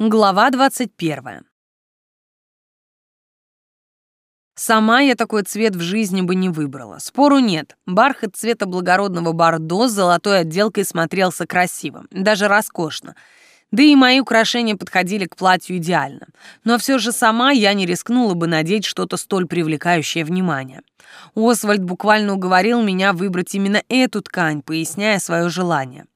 Глава 21. Сама я такой цвет в жизни бы не выбрала. Спору нет. Бархат цвета благородного бордо с золотой отделкой смотрелся красиво, даже роскошно. Да и мои украшения подходили к платью идеально. Но все же сама я не рискнула бы надеть что-то столь привлекающее внимание. Освальд буквально уговорил меня выбрать именно эту ткань, поясняя свое желание.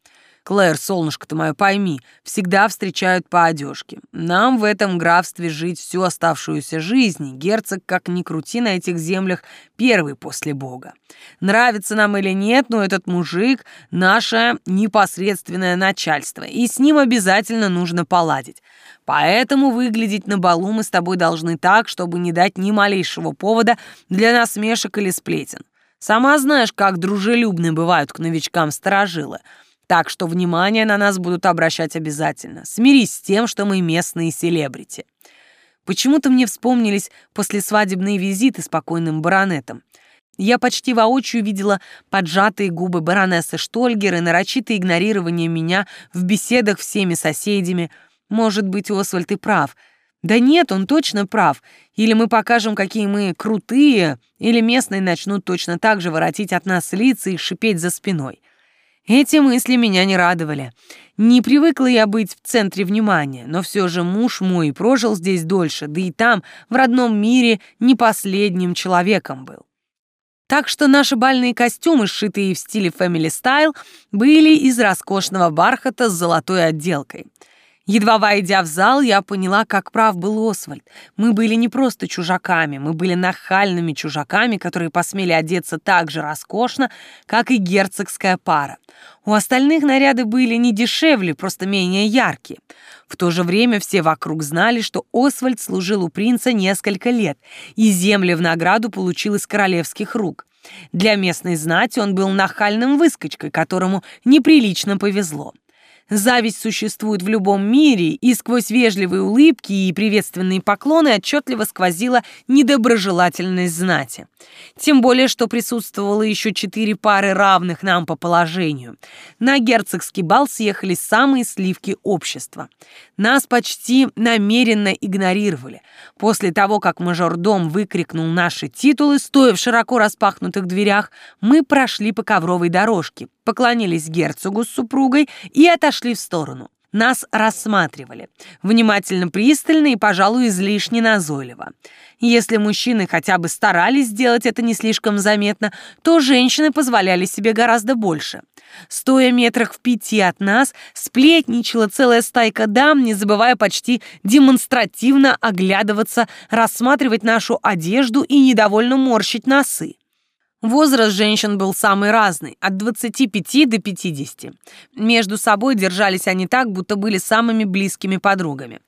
Клэр, солнышко ты мое, пойми, всегда встречают по одежке. Нам в этом графстве жить всю оставшуюся жизнь, герцог, как ни крути на этих землях, первый после Бога. Нравится нам или нет, но этот мужик — наше непосредственное начальство, и с ним обязательно нужно поладить. Поэтому выглядеть на балу мы с тобой должны так, чтобы не дать ни малейшего повода для насмешек или сплетен. Сама знаешь, как дружелюбны бывают к новичкам сторожилы — так что внимание на нас будут обращать обязательно. Смирись с тем, что мы местные селебрити. Почему-то мне вспомнились послесвадебные визиты с покойным баронетом. Я почти воочию видела поджатые губы баронессы Штольгер и нарочитое игнорирование меня в беседах всеми соседями. Может быть, Освальд и прав. Да нет, он точно прав. Или мы покажем, какие мы крутые, или местные начнут точно так же воротить от нас лица и шипеть за спиной. Эти мысли меня не радовали. Не привыкла я быть в центре внимания, но все же муж мой прожил здесь дольше, да и там, в родном мире, не последним человеком был. Так что наши бальные костюмы, сшитые в стиле Family Style, были из роскошного бархата с золотой отделкой — Едва войдя в зал, я поняла, как прав был Освальд. Мы были не просто чужаками, мы были нахальными чужаками, которые посмели одеться так же роскошно, как и герцогская пара. У остальных наряды были не дешевле, просто менее яркие. В то же время все вокруг знали, что Освальд служил у принца несколько лет, и земли в награду получил из королевских рук. Для местной знати он был нахальным выскочкой, которому неприлично повезло. Зависть существует в любом мире, и сквозь вежливые улыбки и приветственные поклоны отчетливо сквозила недоброжелательность знати. Тем более, что присутствовало еще четыре пары равных нам по положению. На герцогский бал съехались самые сливки общества. Нас почти намеренно игнорировали. После того, как мажордом выкрикнул наши титулы, стоя в широко распахнутых дверях, мы прошли по ковровой дорожке, поклонились герцогу с супругой и отошли в сторону. Нас рассматривали. Внимательно, пристально и, пожалуй, излишне назойливо. Если мужчины хотя бы старались сделать это не слишком заметно, то женщины позволяли себе гораздо больше. Стоя метрах в пяти от нас, сплетничала целая стайка дам, не забывая почти демонстративно оглядываться, рассматривать нашу одежду и недовольно морщить носы. Возраст женщин был самый разный, от 25 до 50. Между собой держались они так, будто были самыми близкими подругами.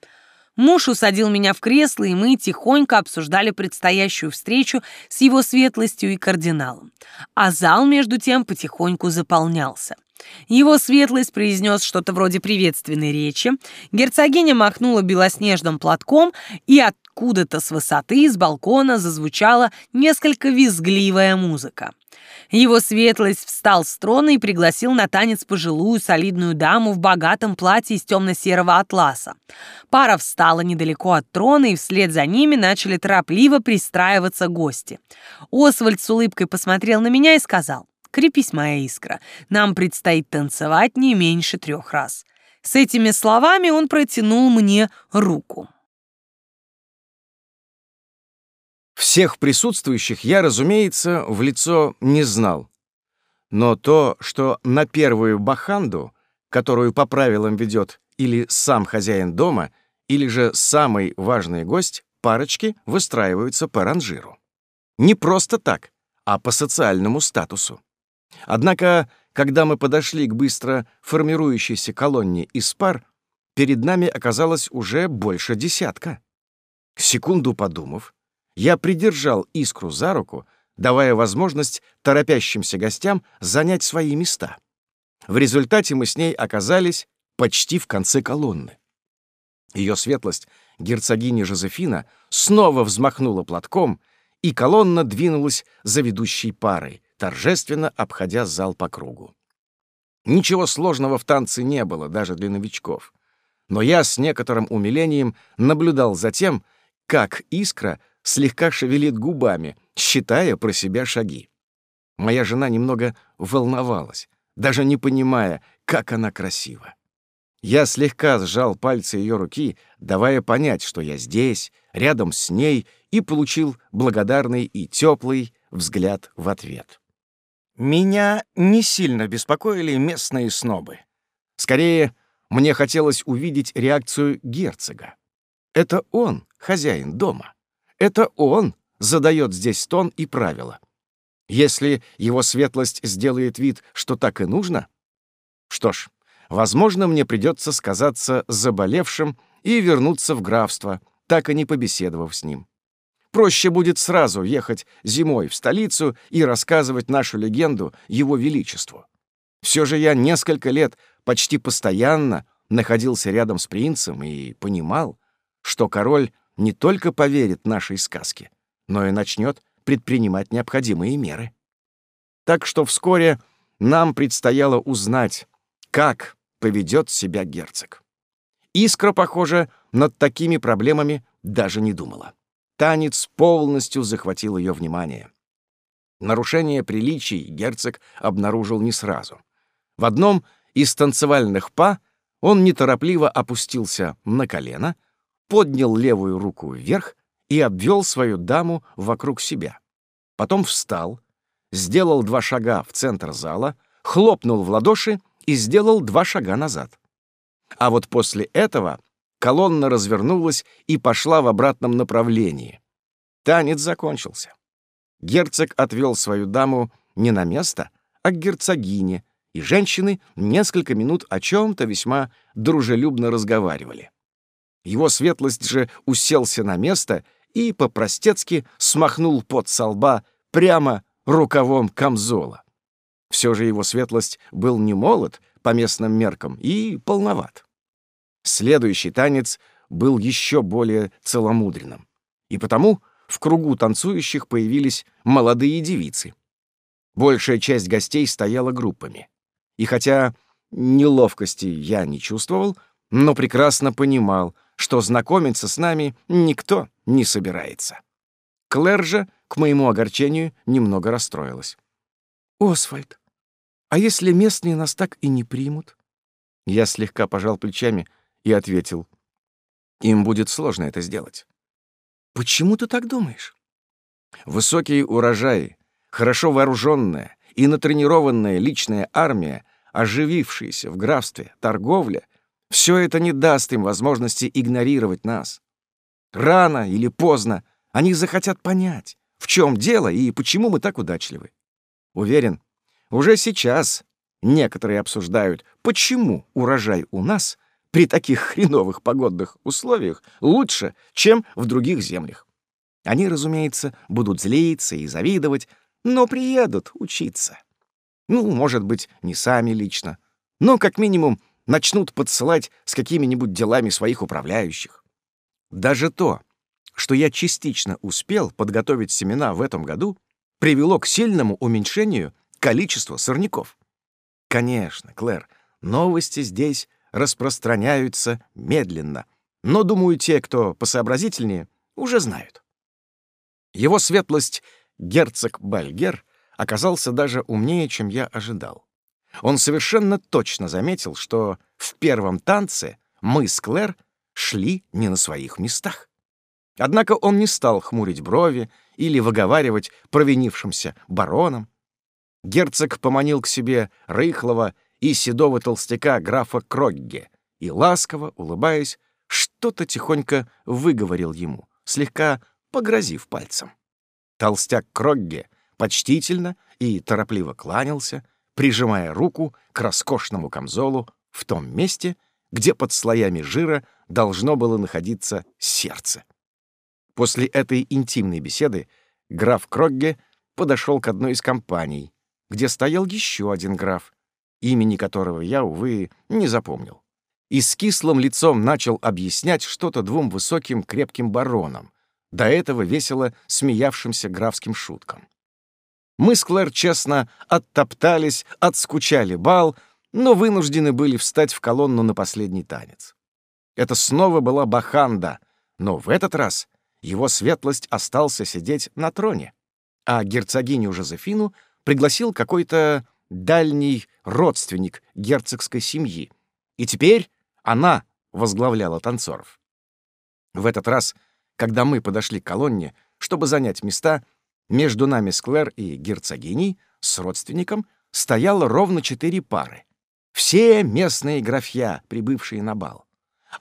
Муж усадил меня в кресло, и мы тихонько обсуждали предстоящую встречу с его светлостью и кардиналом. А зал, между тем, потихоньку заполнялся. Его светлость произнес что-то вроде приветственной речи, герцогиня махнула белоснежным платком, и откуда-то с высоты, с балкона, зазвучала несколько визгливая музыка. Его светлость встал с трона и пригласил на танец пожилую солидную даму в богатом платье из темно-серого атласа. Пара встала недалеко от трона, и вслед за ними начали торопливо пристраиваться гости. Освальд с улыбкой посмотрел на меня и сказал, «Крепись, моя искра, нам предстоит танцевать не меньше трех раз». С этими словами он протянул мне руку. Всех присутствующих я, разумеется, в лицо не знал. Но то, что на первую баханду, которую по правилам ведет или сам хозяин дома, или же самый важный гость, парочки выстраиваются по ранжиру. Не просто так, а по социальному статусу. Однако, когда мы подошли к быстро формирующейся колонне из пар, перед нами оказалось уже больше десятка. Секунду подумав, я придержал искру за руку, давая возможность торопящимся гостям занять свои места. В результате мы с ней оказались почти в конце колонны. Ее светлость, герцогиня Жозефина, снова взмахнула платком, и колонна двинулась за ведущей парой, торжественно обходя зал по кругу. Ничего сложного в танце не было, даже для новичков. но я с некоторым умилением наблюдал за тем, как искра слегка шевелит губами, считая про себя шаги. Моя жена немного волновалась, даже не понимая, как она красива. Я слегка сжал пальцы ее руки, давая понять, что я здесь, рядом с ней, и получил благодарный и теплый взгляд в ответ. Меня не сильно беспокоили местные снобы. Скорее, мне хотелось увидеть реакцию герцога. Это он, хозяин дома. Это он задает здесь тон и правила. Если его светлость сделает вид, что так и нужно, что ж, Возможно, мне придется сказаться заболевшим и вернуться в графство, так и не побеседовав с ним. Проще будет сразу ехать зимой в столицу и рассказывать нашу легенду Его Величеству. Все же я несколько лет почти постоянно находился рядом с принцем и понимал, что король не только поверит нашей сказке, но и начнет предпринимать необходимые меры. Так что вскоре нам предстояло узнать, как поведет себя герцог. Искра, похоже, над такими проблемами даже не думала. Танец полностью захватил ее внимание. Нарушение приличий герцог обнаружил не сразу. В одном из танцевальных па он неторопливо опустился на колено, поднял левую руку вверх и обвел свою даму вокруг себя. Потом встал, сделал два шага в центр зала, хлопнул в ладоши и сделал два шага назад. А вот после этого колонна развернулась и пошла в обратном направлении. Танец закончился. Герцог отвел свою даму не на место, а к герцогине, и женщины несколько минут о чем-то весьма дружелюбно разговаривали. Его светлость же уселся на место и по-простецки смахнул пот со лба прямо рукавом камзола. Все же его светлость был не молод по местным меркам и полноват. Следующий танец был еще более целомудренным. И потому в кругу танцующих появились молодые девицы. Большая часть гостей стояла группами. И хотя неловкости я не чувствовал, но прекрасно понимал, что знакомиться с нами никто не собирается. Клэр же, к моему огорчению, немного расстроилась. «Освальд, а если местные нас так и не примут? Я слегка пожал плечами и ответил. Им будет сложно это сделать. Почему ты так думаешь? Высокие урожаи, хорошо вооруженная и натренированная личная армия, оживившаяся в графстве, торговля — все это не даст им возможности игнорировать нас. Рано или поздно они захотят понять, в чем дело и почему мы так удачливы. Уверен, уже сейчас некоторые обсуждают, почему урожай у нас при таких хреновых погодных условиях лучше, чем в других землях. Они, разумеется, будут злиться и завидовать, но приедут учиться. Ну, может быть, не сами лично, но как минимум начнут подсылать с какими-нибудь делами своих управляющих. Даже то, что я частично успел подготовить семена в этом году, привело к сильному уменьшению количество сорняков. Конечно, Клэр, новости здесь распространяются медленно, но, думаю, те, кто посообразительнее, уже знают. Его светлость, герцог Бальгер, оказался даже умнее, чем я ожидал. Он совершенно точно заметил, что в первом танце мы с Клэр шли не на своих местах. Однако он не стал хмурить брови или выговаривать провинившимся баронам. Герцог поманил к себе рыхлого и седого толстяка графа Крогге и, ласково, улыбаясь, что-то тихонько выговорил ему, слегка погрозив пальцем. Толстяк Крогге почтительно и торопливо кланялся, прижимая руку к роскошному камзолу в том месте, где под слоями жира должно было находиться сердце. После этой интимной беседы граф Крогге подошел к одной из компаний, где стоял еще один граф, имени которого я, увы, не запомнил. И с кислым лицом начал объяснять что-то двум высоким крепким баронам, до этого весело смеявшимся графским шуткам. Мы с Клэр честно оттоптались, отскучали бал, но вынуждены были встать в колонну на последний танец. Это снова была Баханда, но в этот раз его светлость остался сидеть на троне, а герцогиню Жозефину пригласил какой-то дальний родственник герцогской семьи, и теперь она возглавляла танцоров. В этот раз, когда мы подошли к колонне, чтобы занять места, между нами с Клэр и герцогиней, с родственником, стояло ровно четыре пары. Все местные графья, прибывшие на бал.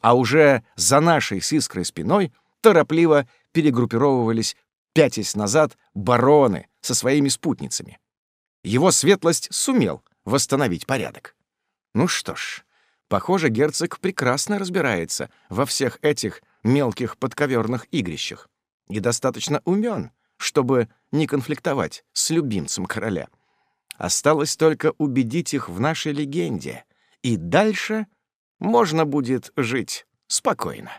А уже за нашей с искрой спиной торопливо перегруппировывались, пятясь назад, бароны со своими спутницами. Его светлость сумел восстановить порядок. Ну что ж, похоже, герцог прекрасно разбирается во всех этих мелких подковерных игрищах и достаточно умен, чтобы не конфликтовать с любимцем короля. Осталось только убедить их в нашей легенде, и дальше можно будет жить спокойно.